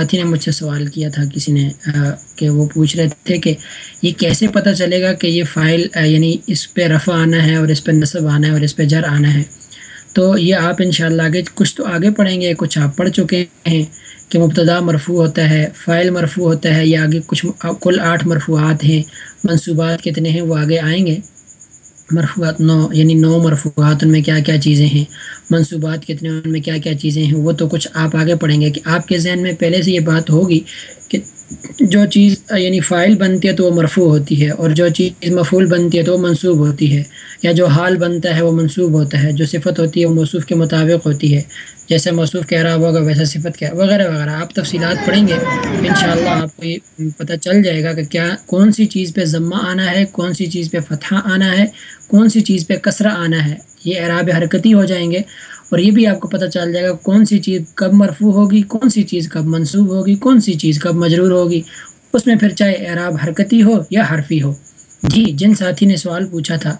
ساتھی نے مجھ سے سوال کیا تھا، کسی نے کہ وہ پوچھ رہے تھے کہ یہ کیسے پتہ چلے گا کہ یہ فائل یعنی اس پہ رفع آنا ہے اور اس پہ نصب آنا ہے اور اس پہ جر آنا ہے۔ تو یہ آپ انشاءاللہ آگے، کچھ تو آگے پڑھیں گے، کچھ آپ پڑھ چکے ہیں کہ مبتدا مرفوع ہوتا ہے، فائل مرفوع ہوتا ہے یا آگے کچھ کل آٹھ مرفوعات ہیں، منصوبات کتنے ہیں، وہ آگے آئیں گے۔ مرفوعات نو یعنی نو مرفوعات ان میں کیا کیا چیزیں ہیں، منصوبات کتنے ان میں کیا کیا چیزیں ہیں، وہ تو کچھ آپ آگے پڑھیں گے کہ آپ کے ذہن میں پہلے سے یہ بات ہوگی کہ جو چیز یعنی فائل بنتی ہے تو وہ مرفوع ہوتی ہے اور جو چیز مفول بنتی ہے تو وہ منصوب ہوتی ہے یا جو حال بنتا ہے وہ منصوب ہوتا ہے، جو صفت ہوتی ہے وہ موصوف کے مطابق ہوتی ہے۔ جیسے موصوف کہہ رہا ہوگا، ویسا صفت کیا وغیرہ وغیرہ۔ آپ تفصیلات پڑھیں گے۔ انشاءاللہ آپ کو یہ پتہ چل جائے گا کہ کیا کون سی چیز پہ ضمہ آنا ہے، کون سی چیز پہ فتح آنا ہے، کون سی چیز پہ کثرہ آنا ہے۔ یہ اعراب حرکتی ہو جائیں گے۔ اور یہ بھی آپ کو پتہ چل جائے گا کون سی چیز کب مرفوع ہوگی، کون سی چیز کب منصوب ہوگی، کون سی چیز کب مجرور ہوگی۔ اس میں پھر چاہے اعراب حرکتی ہو یا حرفی ہو۔ جی جن ساتھی نے سوال پوچھا تھا،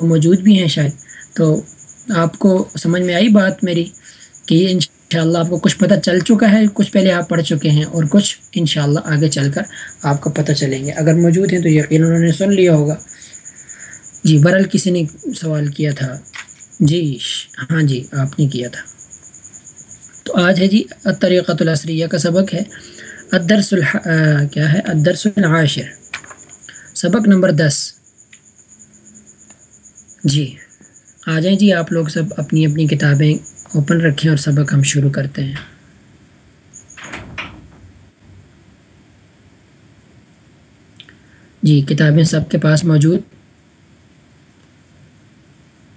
وہ موجود بھی ہیں شاید۔ تو آپ کو سمجھ میں آئی بات میری؟ کہ یہ انشاءاللہ آپ کو کچھ پتہ چل چکا ہے، کچھ پہلے آپ پڑھ چکے ہیں اور کچھ انشاءاللہ آگے چل کر آپ کو پتہ چلیں گے۔ اگر موجود ہیں تو یقین انہوں نے سن لیا ہوگا۔ جی برل کسی نے سوال کیا تھا۔ جی ہاں جی آپ نے کیا تھا۔ تو آج ہے جی طریقۃ الاسریہ کا سبق ہے۔ ادرس الح کیا ہے؟ ادرس العاشر۔ سبق نمبر دس۔ جی آ جائیں جی آپ لوگ سب اپنی اپنی کتابیں اوپن رکھیں اور سبق ہم شروع کرتے ہیں۔ جی کتابیں سب کے پاس موجود۔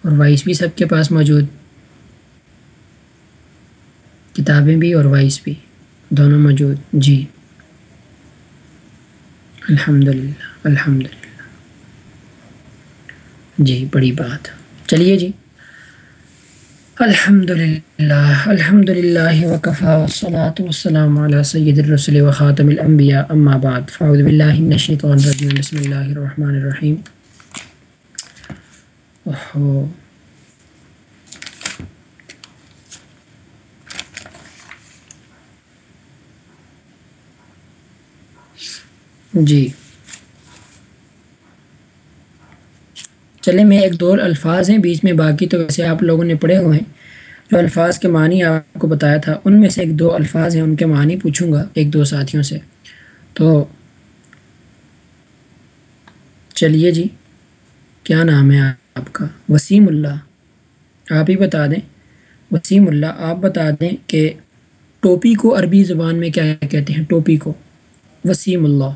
اور وائس بھی سب کے پاس موجود۔ کتابیں بھی اور وائس بھی دونوں موجود۔ جی۔ الحمد للہ الحمد للہ جی بڑی بات۔ چلیے جی۔ الحمد للہ الحمد للہ وقفا والصلاة والسلام علی سید الرسل و خاتم الانبیاء اما بعد فعوذ باللہ من الشیطان الرجیم بسم اللہ الرحمن الرحیم اوہو جی چلے، میں ایک دو الفاظ ہیں، بیچ میں باقی تو ویسے آپ لوگوں نے پڑھے ہوئے ہیں۔ جو الفاظ کے معنی آپ کو بتایا تھا، ان میں سے ایک دو الفاظ ہیں، ان کے معنی پوچھوں گا ایک دو ساتھیوں سے۔ تو چلیے جی کیا نام ہے آپ کا؟ وسیم اللہ۔ آپ ہی بتا دیں۔ وسیم اللہ، آپ بتا دیں کہ ٹوپی کو عربی زبان میں کیا کہتے ہیں؟ ٹوپی کو۔ Wasimullah.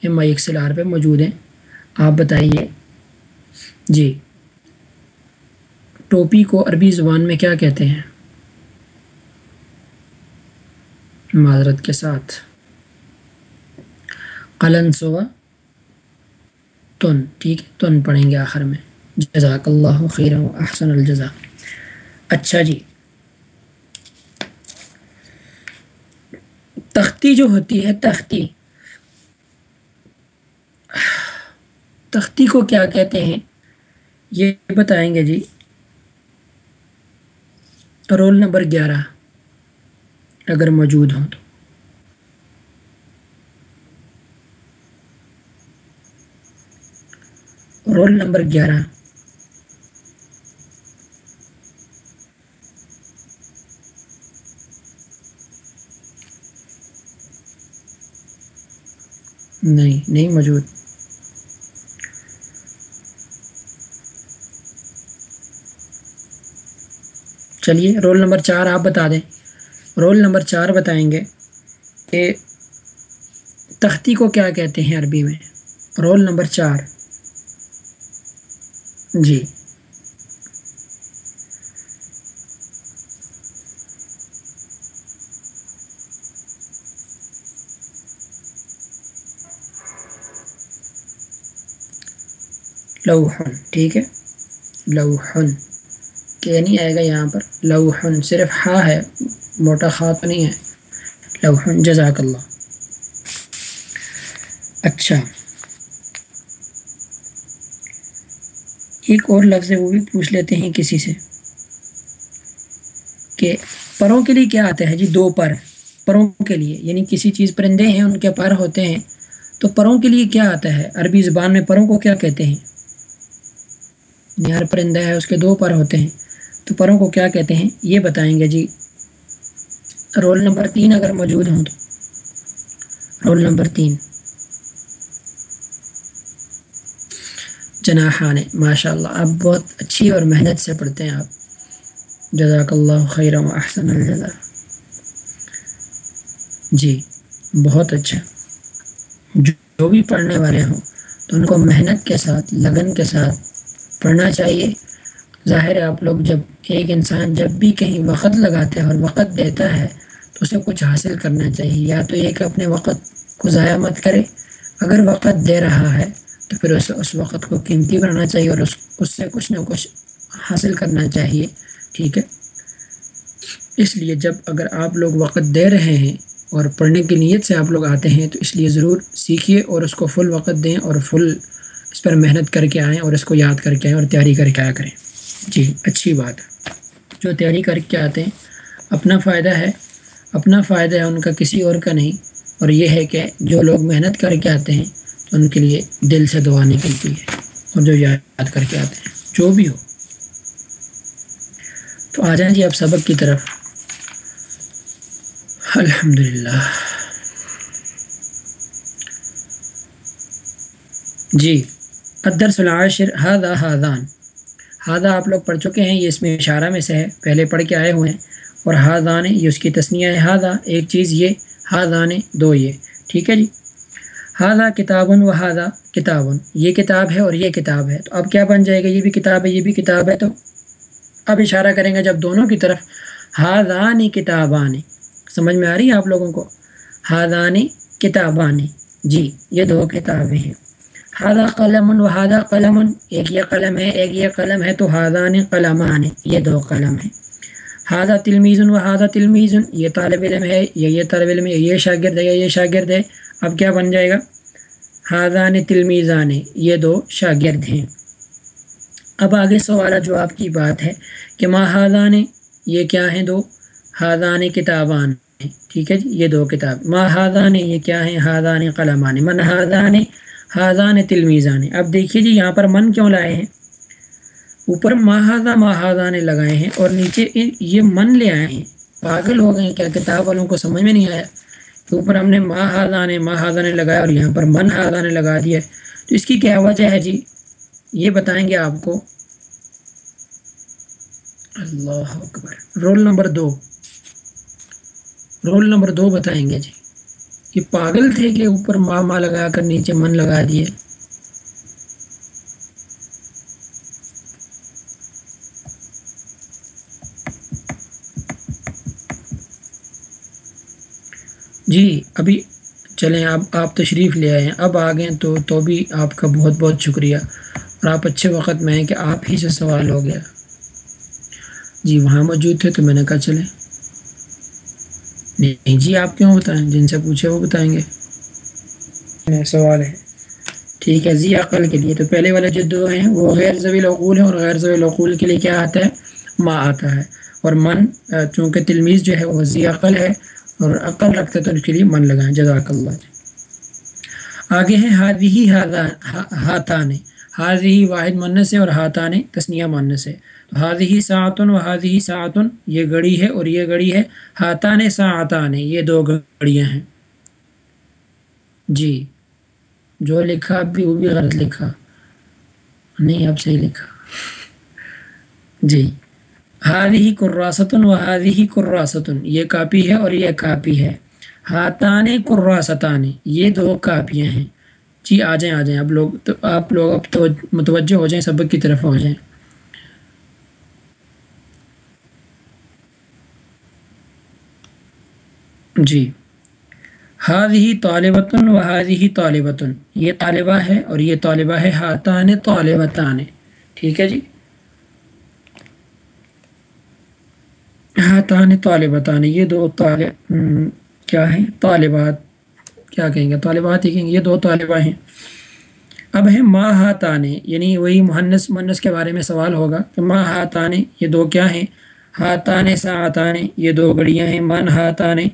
M I X L R پہ موجود ہیں۔ آپ بتائیے جی۔ ٹوپی کو عربی زبان میں کیا کہتے ہیں؟ معذرت کے ساتھ۔ قلن سوا۔ تن، ٹھیک ہے، تن پڑھیں گے آخر میں۔ جزاک اللہ خیر احسن الجزا اچھا جی۔ تختی جو ہوتی ہے، تختی۔ تختی کو کیا کہتے ہیں؟ یہ بتائیں گے جی۔ رول نمبر گیارہ، اگر موجود ہوں تو۔ رول نمبر گیارہ۔ نہیں نہیں موجود۔ چلیے رول نمبر چار آپ بتا دیں۔ رول نمبر چار بتائیں گے کہ تختی کو کیا کہتے ہیں عربی میں۔ رول نمبر چار۔ جی۔ لوحن، ٹھیک ہے؟ لوحن۔ کہ نہیں آئے گا یہاں پر لوحن صرف ہا ہے، موٹا خا تو نہیں ہے۔ لوحن جزاک اللہ۔ اچھا۔ ایک اور لفظ ہے، وہ بھی پوچھ لیتے ہیں کسی سے۔ کہ پروں کے لیے کیا آتا ہے جی دو پر۔ پروں کے لیے یعنی کسی چیز پرندے ہیں، ان کے پر ہوتے ہیں۔ تو پروں کے لیے کیا آتا ہے؟ عربی زبان میں پروں کو کیا کہتے ہیں؟ یعنی ہر پرندہ ہے، اس کے دو پر ہوتے ہیں۔ تو پروں کو کیا کہتے ہیں؟ یہ بتائیں گے جی۔ رول نمبر تین اگر موجود ہوں تو۔ رول نمبر تین۔ جناحان ماشاء اللہ آپ بہت اچھی اور محنت سے پڑھتے ہیں آپ۔ جزاک اللہ خیر و احسن الجزا جی بہت اچھا۔ جو بھی پڑھنے والے ہوں، تو ان کو محنت کے ساتھ، لگن کے ساتھ پڑھنا چاہیے۔ ظاہر ہے، آپ لوگ جب ایک انسان جب بھی کہیں وقت لگاتا ہے اور وقت دیتا ہے، تو اسے کچھ حاصل کرنا چاہیے۔ یا تو ایک اپنے وقت کو ضائع مت کرے۔ اگر وقت دے رہا ہے، تو پھر اسے اس وقت کو قیمتی بنانا چاہیے اور اس اس سے کچھ نہ کچھ حاصل کرنا چاہیے۔ ٹھیک ہے؟ اس لیے جب اگر آپ لوگ وقت دے رہے ہیں اور پڑھنے کی نیت سے آپ لوگ آتے ہیں، تو اس لیے ضرور سیکھیے اور اس کو فل وقت دیں اور فل اس پر محنت کر کے آئیں اور اس کو یاد کر کے آئیں اور تیاری کر کے آیا کریں۔ جی اچھی بات ہے۔ جو تیاری کر کے آتے ہیں، اپنا فائدہ ہے، اپنا فائدہ ہے ان کا کسی اور کا نہیں۔ اور یہ ہے کہ جو لوگ محنت کر کے آتے ہیں، تو ان کے لیے دل سے دعا نکلتی ہے۔ اور جو یاد کر کے آتے ہیں، جو بھی ہو۔ تو آ جائیں جی آپ سبق کی طرف۔ الحمد للہ جی ادرس العاشر ہادہ ہادان ہادہ آپ لوگ پڑھ چکے ہیں، یہ اس میں اشارہ میں سے ہے، پہلے پڑھ کے آئے ہوئے ہیں۔ اور ہادان یہ اس کی تسنیہ ہے۔ ہادہ ایک چیز یہ ہادان دو یہ۔ ٹھیک ہے جی؟ ہادہ کتابن و ہادہ کتابن۔ یہ کتاب ہے اور یہ کتاب ہے۔ تو اب کیا بن جائے گا؟ یہ بھی کتاب ہے، یہ بھی کتاب ہے۔ تو اب اشارہ کریں گے جب دونوں کی طرف۔ ہادانی کتابانی سمجھ میں آ رہی ہے آپ لوگوں کو؟ ہادانی کتابانی جی یہ دو کتابیں ہیں۔ ہادہ قلم و ہادہ قلم. ایک یہ قلم ہے، ایک یہ قلم ہے، تو ہادان قلمان، یہ دو قلم ہیں. ہادہ تلمیز و ہادہ تلمیز یہ طالب علم ہے، یہ یہ طالب علم ہے یہ شاگرد ہے، یہ شاگرد ہے. اب کیا بن جائے گا؟ ہادان تلمیزان یہ دو شاگرد ہیں. اب آگے سوال جو آپ کی بات ہے کہ ماں ہادان یہ کیا ہیں دو؟ ہادان کتابان، ٹھیک ہے جی؟ یہ دو کتاب. ماں ہادان یہ کیا ہیں؟ ہادان قلمان. من ہادان ہادان تلمیزان اب دیکھیے جی یہاں پر من کیوں لائے ہیں؟ اوپر ماہادہ ماہادہ نے لگائے ہیں اور نیچے یہ من لے آئے ہیں۔ پاگل ہو گئے ہیں، کیا کتاب والوں کو سمجھ میں نہیں آیا؟ کہ اوپر ہم نے ماہادہ نے ماہادہ نے لگایا اور یہاں پر من ہادہ نے لگا دیا۔ تو اس کی کیا وجہ ہے جی؟ یہ بتائیں گے آپ کو۔ اللہ اکبر۔ رول نمبر دو۔ رول نمبر دو بتائیں گے جی۔ یہ پاگل تھے کہ اوپر ماں ماں لگا کر نیچے من لگا دیے۔ جی ابھی چلیں، آپ آپ تشریف لے آئے ہیں اب آ گئے تو تو بھی آپ کا بہت بہت شکریہ۔ اور آپ اچھے وقت میں ہیں کہ آپ ہی سے سوال ہو گیا۔ جی وہاں موجود تھے تو میں نے کہا چلیں۔ نہیں جی آپ کیوں بتائیں؟ جن سے پوچھے وہ بتائیں گے۔ سوال ہے۔ ٹھیک ہے ذی عقل کے لیے تو پہلے والے جو دو ہیں وہ غیر ضوی العقول ہیں اور غیر ضوی العقول کے لیے کیا آتا ہے؟ ماں آتا ہے۔ اور من چونکہ تلمیز جو ہے وہ ذی عقل ہے اور عقل رکھتے تو اس کے لیے من لگائیں۔ جزاک اللہ۔ جی آگے ہیں ہادی ہی ہاتان۔ حاضی ہی واحد منس ہے اور ہاتان تسنیہ منس ہے تو حاضی ساعتن و حاضی ساعتن، یہ گڑی ہے اور یہ گڑی ہے، ہاتان ساعتان، یہ دو گڑیاں ہیں۔ جی جو لکھا اب بھی وہ بھی غلط لکھا۔ نہیں، اب صحیح لکھا۔ جی ہادی ہی قراستن و ہادی ہی قراستن یہ کاپی ہے اور یہ کاپی ہے۔ ہاتان قراستان یہ دو کاپیاں ہیں۔ جی آ جائیں آ جائیں۔ اب لوگ تو، آپ لوگ اب تو متوجہ ہو جائیں، سبق کی طرف ہو جائیں۔ جی۔ ہاد ہی طالبتاً و ہاد ہی طالبتاً یہ طالبہ ہے اور یہ طالبہ ہے ہاتان طالبتان۔ ٹھیک ہے جی؟ ہاتان طالبتان۔ یہ دو طالب کیا ہیں؟ طالبات۔ کیا کہیں گے؟ طالبات ہی کہیں گے۔ یہ دو طالبہ ہیں۔ اب ہے ماں ہاتانے یعنی وہی محنس منس کے بارے میں سوال ہوگا کہ ماں ہاتانے یہ دو کیا ہیں؟ ہاتان سا آتانے یہ دو گڑیاں ہیں۔ من ہاتانے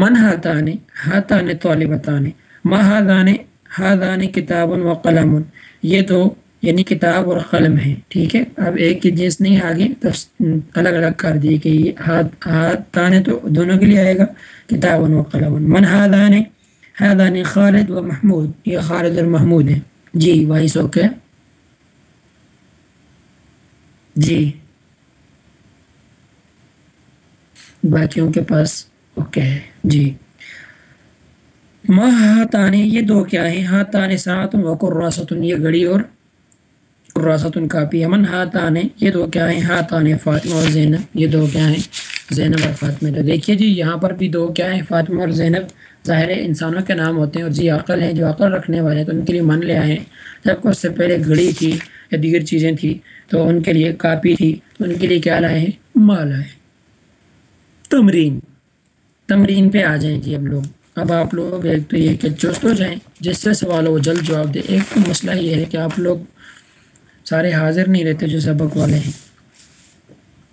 من ہاتان ہاتان طالبتان ما ہادان ہادان کتاب و قلم یہ تو یعنی کتاب اور قلم ہے ٹھیک ہے؟ اب ایک کی جنس نہیں آگے تو الگ الگ کر دیے کہ یہ ہاتھ ہاتھ تو دونوں کے لیے آئے گا کتاب و قلم من ہادان ہادان خالد و محمود۔ یہ خالد اور محمود ہیں۔ جی وائس اوکے جی۔ باقیوں کے پاس اوکے ہے جی۔ ماں، ہاتانے، یہ دو کیا ہیں؟ ہاتان ساتن و قراستن یہ گھڑی اور قراستن کاپی امن ہاتانے، یہ دو کیا ہیں؟ ہاتان فاطمہ اور زینب، یہ دو کیا ہیں؟ زینب اور فاطمہ۔ تو دیکھیے جی یہاں پر بھی دو کیا ہیں؟ فاطمہ اور زینب۔ ظاہر انسانوں کے نام ہوتے ہیں اور جی عقل ہیں، جو عقل رکھنے والے ہیں، تو ان کے لیے من لے آئے ہیں۔ جب اس سے پہلے گھڑی تھی یا دیگر چیزیں تھیں، تو ان کے لیے کاپی تھی۔ تو ان کے لیے کیا لائے ہیں؟ مال آئے تمرین۔ تمرین پہ آ جائیں جی اب لوگ۔ اب آپ لوگ ایک تو یہ کہ چست ہو جائیں، جس سے سوال ہو جلد جواب دے۔ ایک تو مسئلہ یہ ہے کہ آپ لوگ سارے حاضر نہیں رہتے جو سبق والے ہیں۔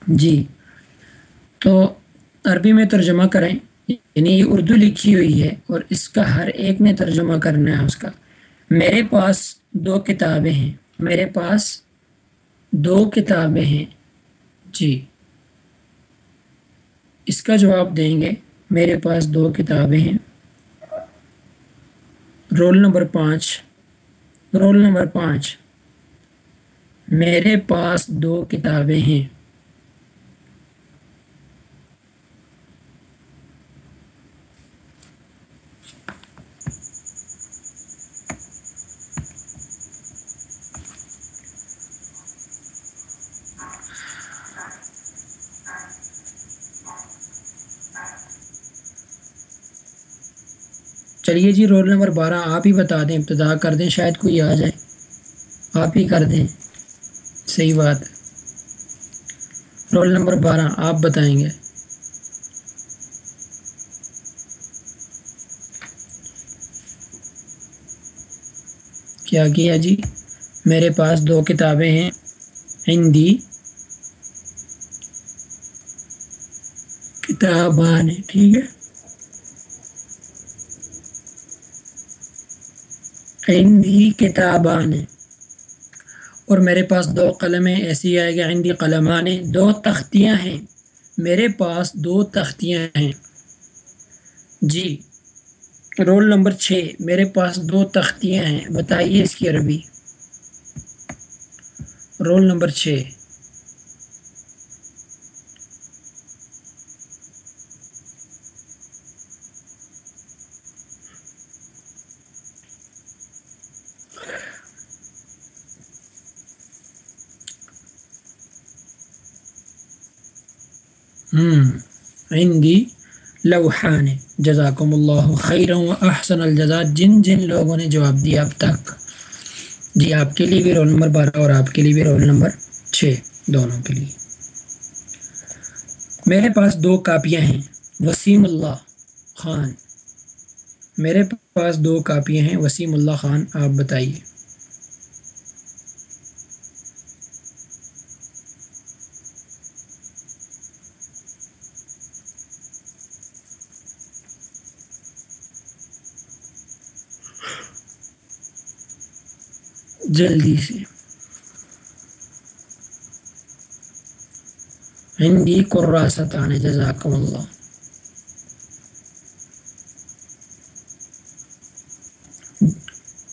جی۔ تو عربی میں ترجمہ کریں یعنی یہ اردو لکھی ہوئی ہے اور اس کا ہر ایک نے ترجمہ کرنا ہے اس کا۔ میرے پاس دو کتابیں ہیں۔ میرے پاس دو کتابیں ہیں۔ جی۔ اس کا جواب دیں گے۔ میرے پاس دو کتابیں ہیں۔ رول نمبر پانچ۔ رول نمبر پانچ۔ میرے پاس دو کتابیں ہیں۔ چلیے جی رول نمبر بارہ، آپ ہی بتا دیں، ابتدا کر دیں، شاید کوئی آ جائے۔ آپ ہی کر دیں۔ صحیح بات۔ رول نمبر بارہ، آپ بتائیں گے۔ کیا کیا جی؟ میرے پاس دو کتابیں ہیں۔ ہندی۔ کتابان ٹھیک ہے۔ ہندی کتابان اور میرے پاس دو قلمیں ایسی آئے گا ہندی قلمان دو تختیاں ہیں۔ میرے پاس دو تختیاں ہیں۔ جی رول نمبر چھ، میرے پاس دو تختیاں ہیں۔ بتائیے اس کی عربی۔ رول نمبر چھ۔ عندی لوحان، جزاکم اللہ خیر و احسن الجزا جن جن لوگوں نے جواب دیا اب تک۔ جی آپ کے لیے بھی رول نمبر بارہ اور آپ کے لیے بھی رول نمبر چھ دونوں کے لیے۔ میرے پاس دو کاپیاں ہیں۔ وسیم اللہ خان۔ میرے پاس دو کاپیاں ہیں۔ وسیم اللہ خان، آپ بتائیے۔ جلدی سے۔ ہندی قراستان جزاکم اللہ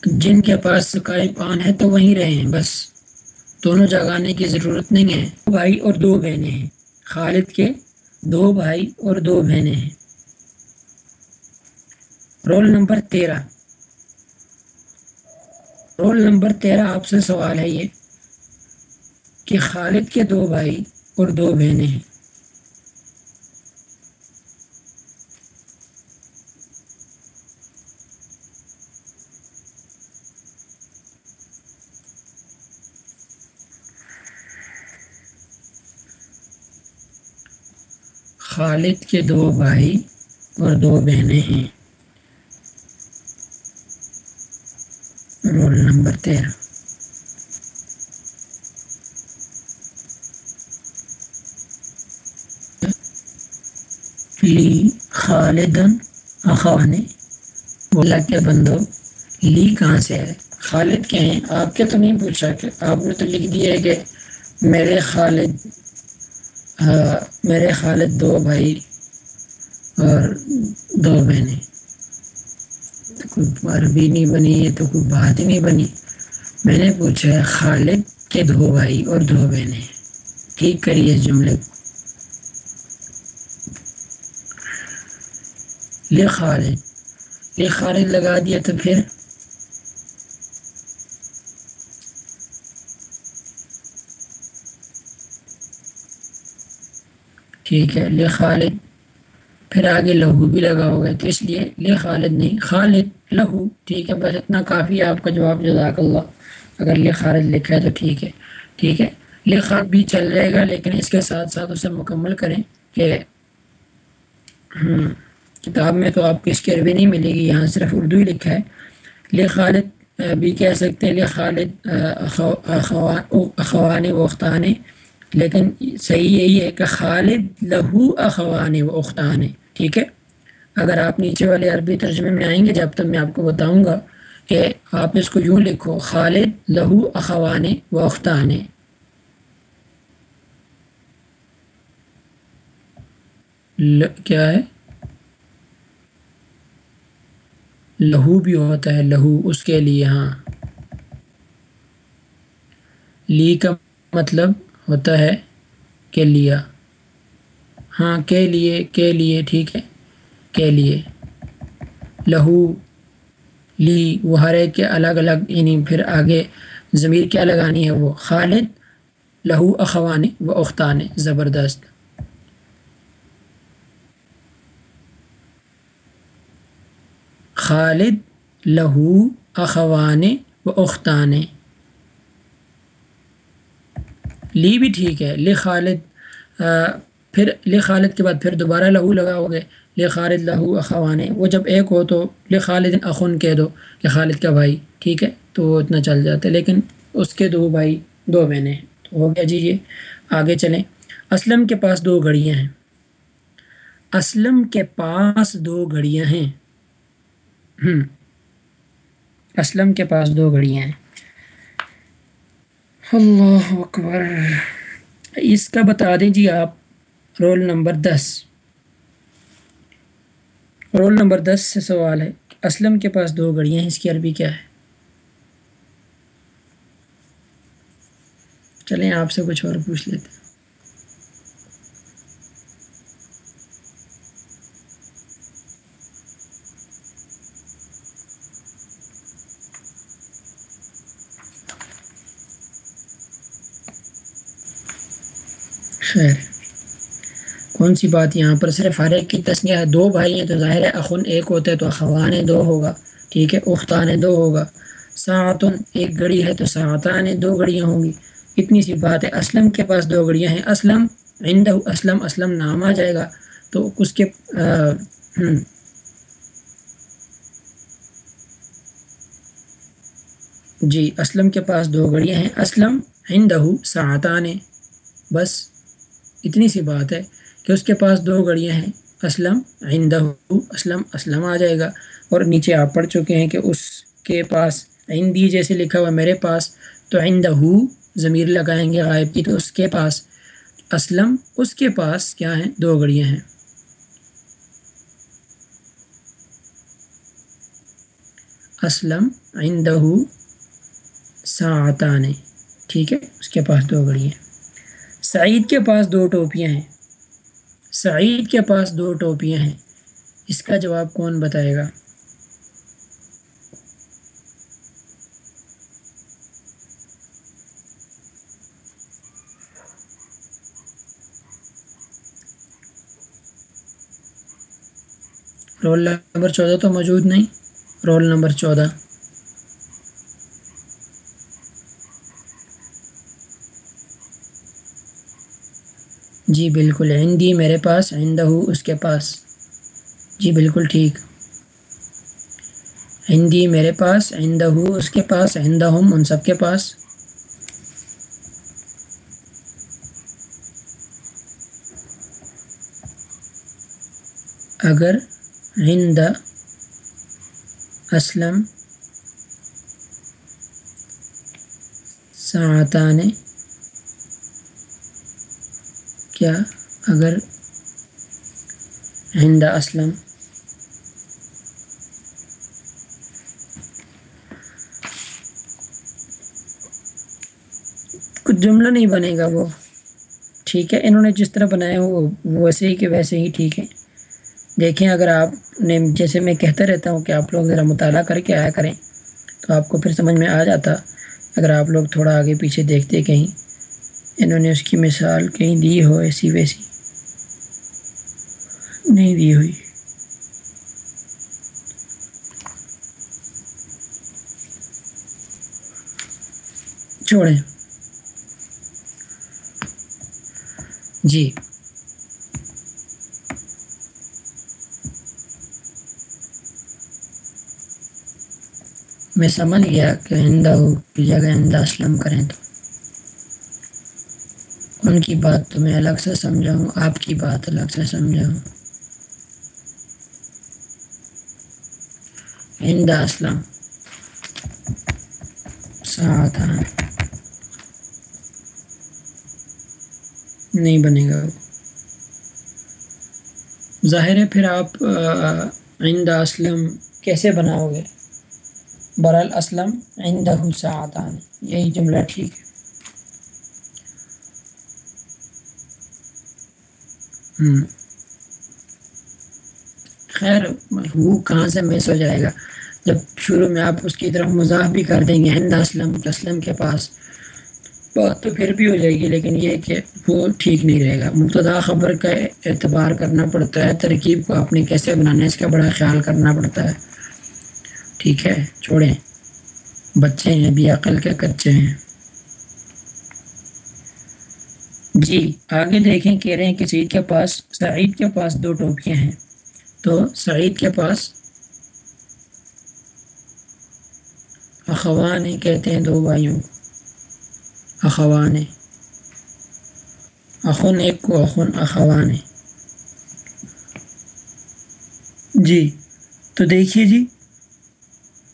جن کے پاس سکائی پان ہے تو وہیں رہیں بس۔ دونوں جگانے کی ضرورت نہیں ہے۔ دو بھائی اور دو بہنیں ہیں۔ خالد کے دو بھائی اور دو بہنیں ہیں۔ رول نمبر تیرہ۔ رول نمبر تیرہ آپ سے سوال ہے یہ کہ خالد کے دو بھائی اور دو بہنیں ہیں۔ خالد کے دو بھائی اور دو بہنیں ہیں۔ رول نمبر تیرہ۔ لی خالدن اخوان بولا کہ بندو، لی کہاں سے ہے؟ خالد کیا ہیں۔ آپ کے تو نہیں پوچھا کہ آپ نے تو لکھ دیا ہے کہ میرے خالد میرے خالد دو بھائی اور دو بہنیں۔ کوئی عربی نہیں بنی ہے تو کوئی بات ہی نہیں بنی۔ میں نے پوچھا ہے خالد کے دو بھائی اور دو بہنیں ٹھیک کریے جملے؟ لے خالد لے خالد لگا دیا تو پھر؟ ٹھیک ہے، لے خالد پھر آگے لہو بھی لگا ہوگا تو اس لیے لے خالد نہیں خالد لہو ٹھیک ہے، بس اتنا کافی ہے آپ کا جواب، جزاک اللہ۔ اگر لے خالد لکھا ہے تو ٹھیک ہے۔ ٹھیک ہے، لے خالد بھی چل جائے گا، لیکن اس کے ساتھ ساتھ اسے مکمل کریں کہ کتاب میں تو آپ کو اس کی عربی نہیں ملے گی، یہاں صرف اردو ہی لکھا ہے۔ لے خالد بھی کہہ سکتے ہیں، لے خالد اخوان و اختان۔ لیکن صحیح یہی ہے کہ خالد لہو اخوان و اختان۔ ٹھیک ہے۔ اگر آپ نیچے والے عربی ترجمے میں آئیں گے، جب تک میں آپ کو بتاؤں گا کہ آپ اس کو یوں لکھو، خالد لہو اخوان و اختان کیا ہے؟ لہو بھی ہوتا ہے، لہو اس کے لیے ہاں۔ لی کا مطلب ہوتا ہے کے لیا۔ ہاں کے لیے کے لیے، ٹھیک ہے۔ کے لیے۔ لہو، لی، وہ ہر ایک کے الگ الگ یعنی پھر آگے ضمیر کیا لگانی ہے؟ وہ خالد، لہو اخوان و اختان، زبردست۔ خالد، لہو اخوان و اختان۔ لی بھی ٹھیک ہے۔ لی خالد پھر لی خالد کے بعد پھر دوبارہ لہو لگاؤ گے۔ خالد لہو اخوان وہ جب ایک ہو تو لے خالد اخن کہہ دو کہ خالد کا بھائی، ٹھیک ہے؟ تو وہ اتنا چل جاتا ہے لیکن اس کے دو بھائی، دو بہنیں تو ہو گیا جی یہ۔ آگے چلیں۔ اسلم کے پاس دو گھڑیاں ہیں۔ اسلم کے پاس دو گھڑیاں ہیں۔ اسلم کے پاس دو گھڑیاں ہیں۔ اللہ اکبر۔ اس کا بتا دیں جی آپ۔ رول نمبر دس۔ رول نمبر دس سے سوال ہے، اسلم کے پاس دو گھڑیاں ہیں، اس کی عربی کیا ہے؟ چلیں، آپ سے کچھ اور پوچھ لیتے ہیں خیر کون سی بات یہاں پر صرف ہر ایک کی تسنیہ ہے؟ دو بھائی ہیں تو ظاہر ہے اخن ایک ہوتا ہے تو اخوان دو ہوگا، ٹھیک ہے؟ اختان دو ہوگا۔ ساعتن، ایک گھڑی ہے تو ساعتان دو گھڑیاں ہوں گی۔ اتنی سی بات ہے، اسلم کے پاس دو گھڑیاں ہیں۔ اسلم عندہ اسلم اسلم نام آ جائے گا۔ تو اس کے جی اسلم کے پاس دو گھڑیاں ہیں۔ اسلم عندہ ساعتان، بس اتنی سی بات ہے۔ کہ اس کے پاس دو گھڑیاں ہیں۔ اسلم عندہ اسلم اسلم آ جائے گا۔ اور نیچے آپ پڑھ چکے ہیں کہ اس کے پاس عندی جیسے لکھا ہوا میرے پاس تو عندہ ضمیر لگائیں گے غائب کی، تو اس کے پاس اسلم، اس کے پاس کیا ہیں؟ دو گھڑیاں ہیں۔ اسلم عندہ ساعتان، ٹھیک ہے؟ اس کے پاس دو گھڑیاں سعید کے پاس دو ٹوپیاں ہیں۔ سعید کے پاس دو ٹوپیاں ہیں۔ اس کا جواب کون بتائے گا؟ رول نمبر چودہ تو موجود نہیں۔ رول نمبر چودہ۔ جی بالکل ہندی میرے پاس آئندہ اس کے پاس۔ جی بالکل ٹھیک۔ ہندی میرے پاس آئندہ اس کے پاس آئندہ ہم ان سب کے پاس۔ اگر ہند اسلم ساعتان کیا اگر ہند اسلم کچھ جملہ نہیں بنے گا وہ۔ ٹھیک ہے، انہوں نے جس طرح بنایا وہ، ویسے ہی کہ ویسے ہی ٹھیک ہے۔ دیکھیں، اگر آپ نے، جیسے میں کہتا رہتا ہوں کہ آپ لوگ ذرا مطالعہ کر کے آیا کریں تو آپ کو پھر سمجھ میں آ جاتا۔ اگر آپ لوگ تھوڑا آگے پیچھے دیکھتے کہیں انہوں نے اس کی مثال کہیں دی ہو، ایسی ویسی نہیں دی ہوئی۔ چھوڑیں۔ جی۔ میں سمجھ گیا کہ ہندہ کی جگہ ہندہ اسلم کریں تو۔ ان کی بات تو میں الگ سے سمجھا ہوں آپ کی بات الگ سے سمجھا ہوں ہندہ اسلم۔ ساتھ نہیں بنے گا۔ ظاہر ہے پھر آپ آئندہ اسلم کیسے بناؤ گے؟ برال اسلم آئندہ سعتان یہی جملہ ٹھیک ہے۔ خیر، وہ کہاں سے مس ہو جائے گا؟ جب شروع میں آپ اس کی طرف مزاح بھی کر دیں گے، ہند اسلم اسلم کے پاس، بات تو پھر بھی ہو جائے گی، لیکن یہ کہ وہ ٹھیک نہیں رہے گا۔ مبتدا خبر کا اعتبار کرنا پڑتا ہے، ترکیب کو آپ نے کیسے بنانا ہے، اس کا بڑا خیال کرنا پڑتا ہے۔ ٹھیک ہے، چھوڑیں۔ بچے ہیں بھی عقل کے کچے ہیں۔ جی آگے دیکھیں کہہ رہے ہیں کہ سعید کے پاس، سعید کے پاس دو ٹوپیاں ہیں۔ تو سعید کے پاس اخوان کہتے ہیں دو بھائیوں۔ اخوان اخن ایک کو اخن اخوان جی تو دیکھیے جی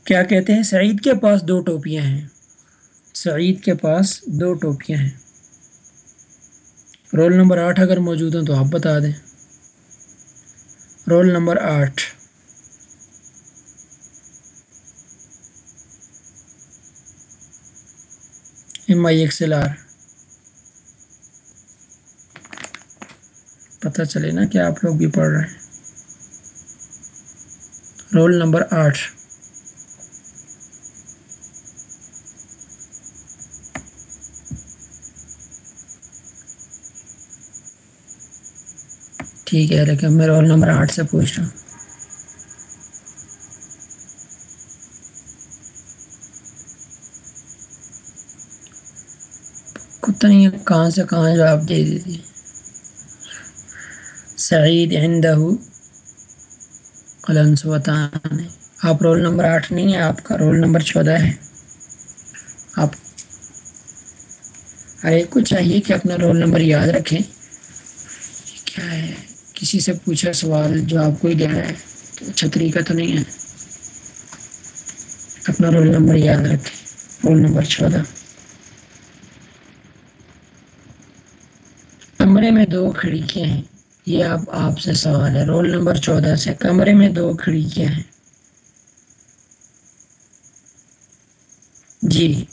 کیا کہتے ہیں؟ سعید کے پاس دو ٹوپیاں ہیں۔ سعید کے پاس دو ٹوپیاں ہیں۔ رول نمبر آٹھ اگر موجود ہوں تو آپ بتا دیں۔ رول نمبر آٹھ M I X L R پتہ چلے نا کہ آپ لوگ بھی پڑھ رہے ہیں۔ رول نمبر آٹھ ٹھیک ہے لیکن میں رول نمبر آٹھ سے پوچھ رہا ہوں۔ کتا نہیں کہاں سے کہاں جواب دے دیتی سعید عندہ قلم سوتان آپ رول نمبر آٹھ نہیں ہے آپ کا رول نمبر چودہ ہے۔ آپ ہر ایک کو چاہیے کہ اپنا رول نمبر یاد رکھیں۔ کسی سے پوچھا سوال جو آپ کو ہی دینا ہے، تو اچھا طریقہ تو نہیں ہے۔ اپنا رول نمبر یاد رکھیں۔ رول نمبر چودہ۔ کمرے میں دو کھڑکیاں ہیں۔ یہ اب آپ سے سوال ہے۔ رول نمبر چودہ سے کمرے میں دو کھڑکیاں ہیں۔ جی۔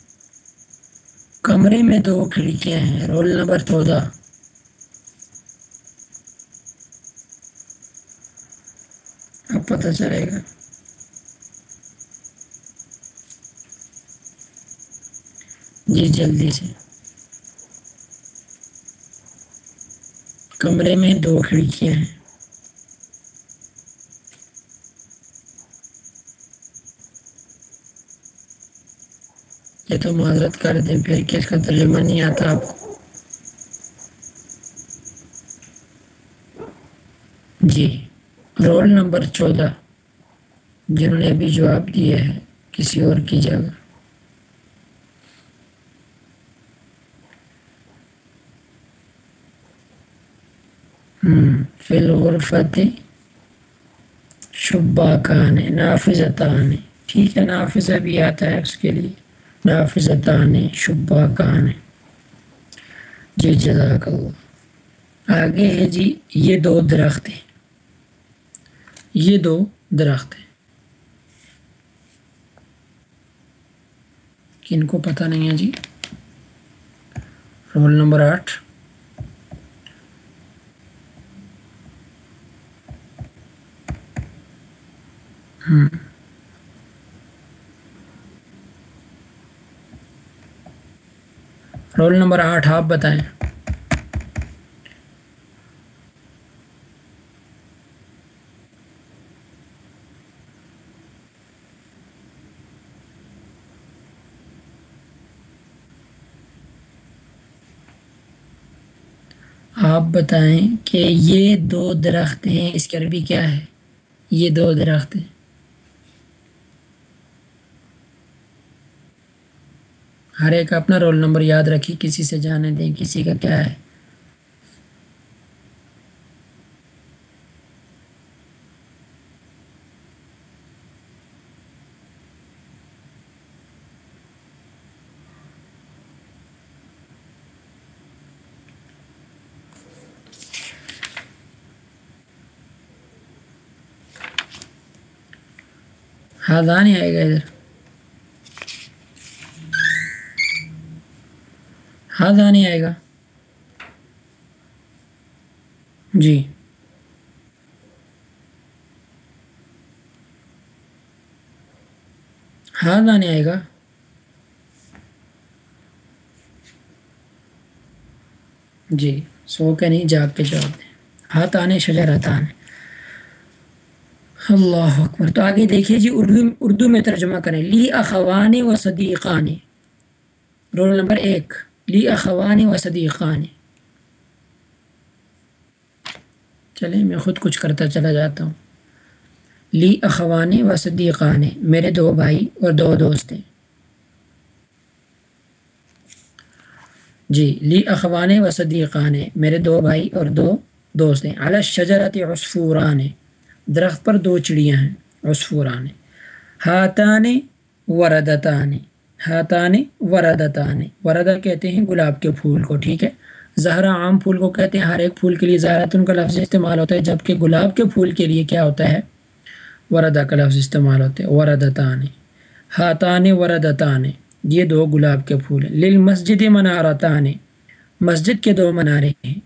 کمرے میں دو کھڑکیاں ہیں۔ رول نمبر چودہ۔ اب پتہ چلے گا۔ جی جلدی سے۔ کمرے میں دو کھڑکیاں ہیں۔ یہ تو معذرت کر دیں، پھر کس کا ترجمہ نہیں آتا آپ کو؟ جی۔ رول نمبر چودہ، جنہوں نے ابھی جواب دیا ہے کسی اور کی جگہ۔ فی الغرفت شبہ کان نافذتان۔ ٹھیک ہے، نافذہ بھی آتا ہے اس کے لیے۔ نافذتان شبہ کان جی جزاک اللہ۔ آگے ہے جی یہ دو درخت ہیں۔ یہ دو درخت ہیں۔ کن کو پتہ نہیں ہے جی۔ رول نمبر آٹھ۔ ہوں رول نمبر آٹھ آپ بتائیں۔ آپ بتائیں کہ یہ دو درخت ہیں، اس کی عربی کیا ہے؟ یہ دو درخت ہیں۔ ہر ایک اپنا رول نمبر یاد رکھی کسی سے جانے دیں، کسی کا کیا ہے۔ ہاں نہیں آئے گا ادھر ہاں نہیں آئے گا جی ہاں نہیں آئے گا جی سو کے نہیں جاگ کے جواب دیں ہاتھ آنے شجرات آنے اللہ اکبر۔ تو آگے دیکھیے جی اردو اردو میں ترجمہ کریں۔ لی اخوان و صدیقان رول نمبر ایک۔ لی اخوان و صدیقان چلیں، میں خود کچھ کرتا چلا جاتا ہوں۔ لی اخوان و صدیقان میرے دو بھائی اور دو دوست ہیں۔ جی لی اخوان و صدیقان میرے دو بھائی اور دو دوست ہیں۔ علی شجرت عصفوران۔ درخت پر دو چڑیاں ہیں، عصفوران۔ ہاتان وردتان۔ ہاتان وردتان۔ وردہ کہتے ہیں گلاب کے پھول کو، ٹھیک ہے؟ زہرا عام پھول کو کہتے ہیں، ہر ایک پھول کے لیے زہراتن کا لفظ استعمال ہوتا ہے، جبکہ گلاب کے پھول کے لیے کیا ہوتا ہے؟ وردہ کا لفظ استعمال ہوتا ہے، وردتان۔ ہاتان وردتان۔ یہ دو گلاب کے پھول ہیں۔ لل مسجد منارتان۔ مسجد کے دو منارے ہیں۔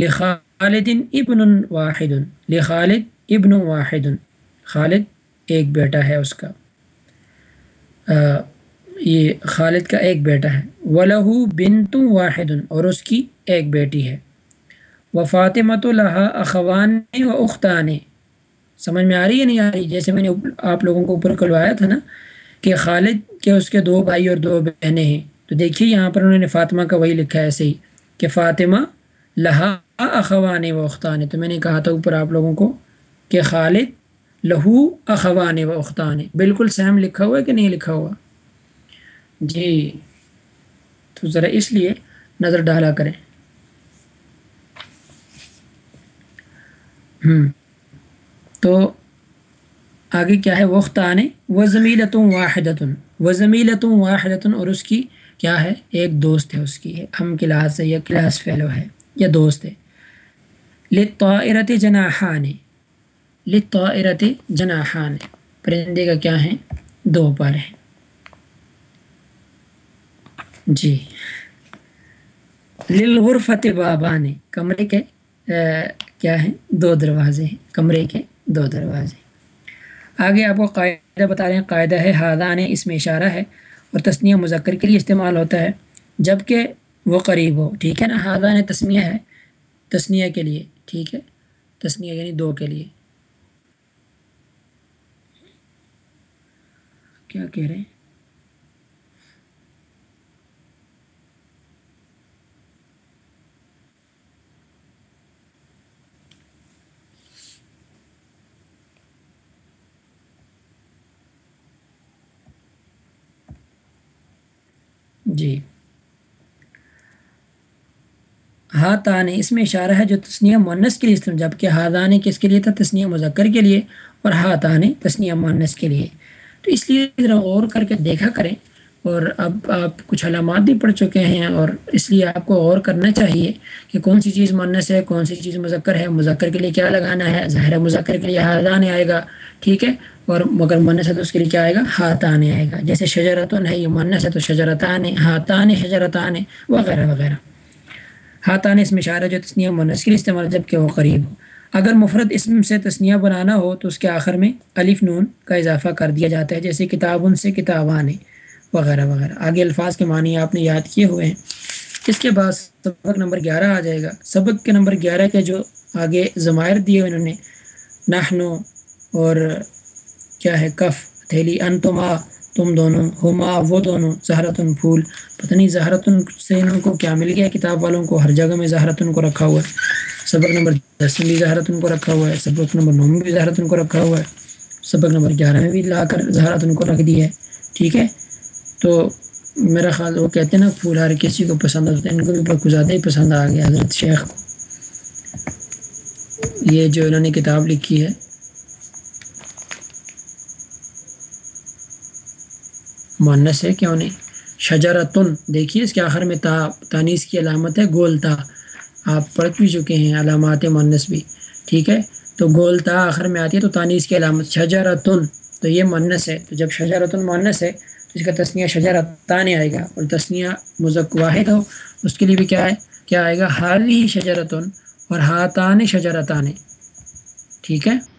لخالد ابن واحد۔ لخالد ابن واحد، خالد ایک بیٹا ہے اس کا۔ یہ خالد کا ایک بیٹا ہے۔ ولہو بنت واحد، اور اس کی ایک بیٹی ہے۔ و فاطمۃ الحا اخوان و اختان سمجھ میں آ رہی ہے نہیں آ رہی؟ جیسے میں نے آپ لوگوں کو اوپر کلوایا تھا نا کہ خالد کے اس کے دو بھائی اور دو بہنیں ہیں۔ تو دیکھیے یہاں پر انہوں نے فاطمہ کا وہی لکھا ہے ایسے ہی کہ فاطمہ لہا اخوان و اختان تو میں نے کہا تھا اوپر آپ لوگوں کو کہ خالد لہو اخوان و اختان، بالکل سیم لکھا ہوا ہے کہ نہیں لکھا ہوا؟ جی تو ذرا اس لیے نظر ڈالا کریں۔ تو آگے کیا ہے؟ وختان و زمیلتوں واحدتن و زمیلتوں واحدتن اور اس کی کیا ہے؟ ایک دوست ہے اس کی، ہم کلاس ہے یا کلاس فیلو ہے یا دوست ہے۔ لطائرت جناحان۔ لطائرت جناحان پرندے کا کیا ہیں دو پر ہیں۔ جی۔ للغرفت بابان کمرے کے کیا ہیں؟ دو دروازے ہیں۔ کمرے کے دو دروازے آگے آپ کو قاعدہ بتا رہے ہیں۔ قاعدہ ہے ہادان اس میں اشارہ ہے اور تسنیہ مذکر کے لیے استعمال ہوتا ہے۔ جبکہ وہ قریب ہو، ٹھیک ہے نا؟ ہادان تسنیہ ہے۔ تسنیہ کے لیے، ٹھیک ہے۔ تسنیہ یعنی دو کے لیے۔ کیا کہہ رہے ہیں؟ جی۔ ہاتھ آنے اس میں اشارہ ہے جو تسنیہ مونس کے لیے استعمال جب ہاتھ آنے کس کے لیے تھا؟ تسنیہ مذکر کے لیے اور ہاتھ آنے تسنیہ مونس کے لیے۔ تو اس لیے ذرا غور کر کے دیکھا کریں اور اب آپ کچھ علامات بھی پڑھ چکے ہیں اور اس لیے آپ کو غور کرنا چاہیے کہ کون سی چیز مونس ہے، کون سی چیز مذکر ہے، مذکر کے لیے کیا لگانا ہے، ظاہر مذکر کے لیے ہاتھ آنے آئے گا، ٹھیک ہے؟ اور مگر منس ہے تو اس کے لیے کیا آئے گا؟ ہاتھ آنے آئے گا۔ جیسے شجرتن ہے، یہ منس ہے تو شجرت آنے ہاتھ آنے آنے وغیرہ وغیرہ۔ ہاتھ آنے اس میں اشارہ جو تسنیہ منس کے لیے استعمال جبکہ وہ قریب ہو۔ اگر مفرد اسم سے تسنیہ بنانا ہو تو اس کے آخر میں الف نون کا اضافہ کر دیا جاتا ہے، جیسے کتاب ان سے کتاب آنے وغیرہ وغیرہ۔ آگے الفاظ کے معنی آپ نے یاد کیے ہوئے ہیں۔ اس کے بعد سبق نمبر گیارہ آ جائے گا۔ سبق کے نمبر گیارہ کے جو آگے ضمائر دیے انہوں نے، نحنو اور کیا ہے، کف، تھیلی ان تم تم دونوں، ہما، وہ دونوں، زہرتن پھول۔ پتہ نہیں، زہرتن سے ان کو کیا مل گیا، کتاب والوں کو ہر جگہ میں زہرتن کو رکھا ہوا ہے۔ سبق نمبر دس میں بھی زہرتن کو رکھا ہوا ہے، سبق نمبر نو میں بھی زہرتن کو رکھا ہوا ہے، سبق نمبر گیارہ میں بھی لا کر زہرتن کو رکھ دیا ہے، ٹھیک ہے؟ تو میرا خیال وہ کہتے ہیں نا، پھول ہر کسی کو پسند ہوتے ہیں ان کو بھی کچھ زیادہ ہی پسند آ گیا حضرت شیخ کو۔ یہ جو انہوں نے کتاب لکھی ہے۔ مونس ہے کیوں نہیں شجرتن، دیکھیے اس کے آخر میں تا تانیس کی علامت ہے، گول تا۔ آپ پڑھ بھی چکے ہیں، علامات منس بھی، ٹھیک ہے؟ تو گول تا آخر میں آتی ہے تو تانیس کی علامت شجرتن، تو یہ منس ہے۔ تو جب شجرتن مونس ہے، تو اس کا تسنیہ شجرتان آئے گا۔ اور تسنیہ مذک واحد ہو، اس کے لیے بھی کیا ہے؟ کیا آئے گا؟ حال ہی شجرتن اور ہاتان شجرتان، ٹھیک ہے؟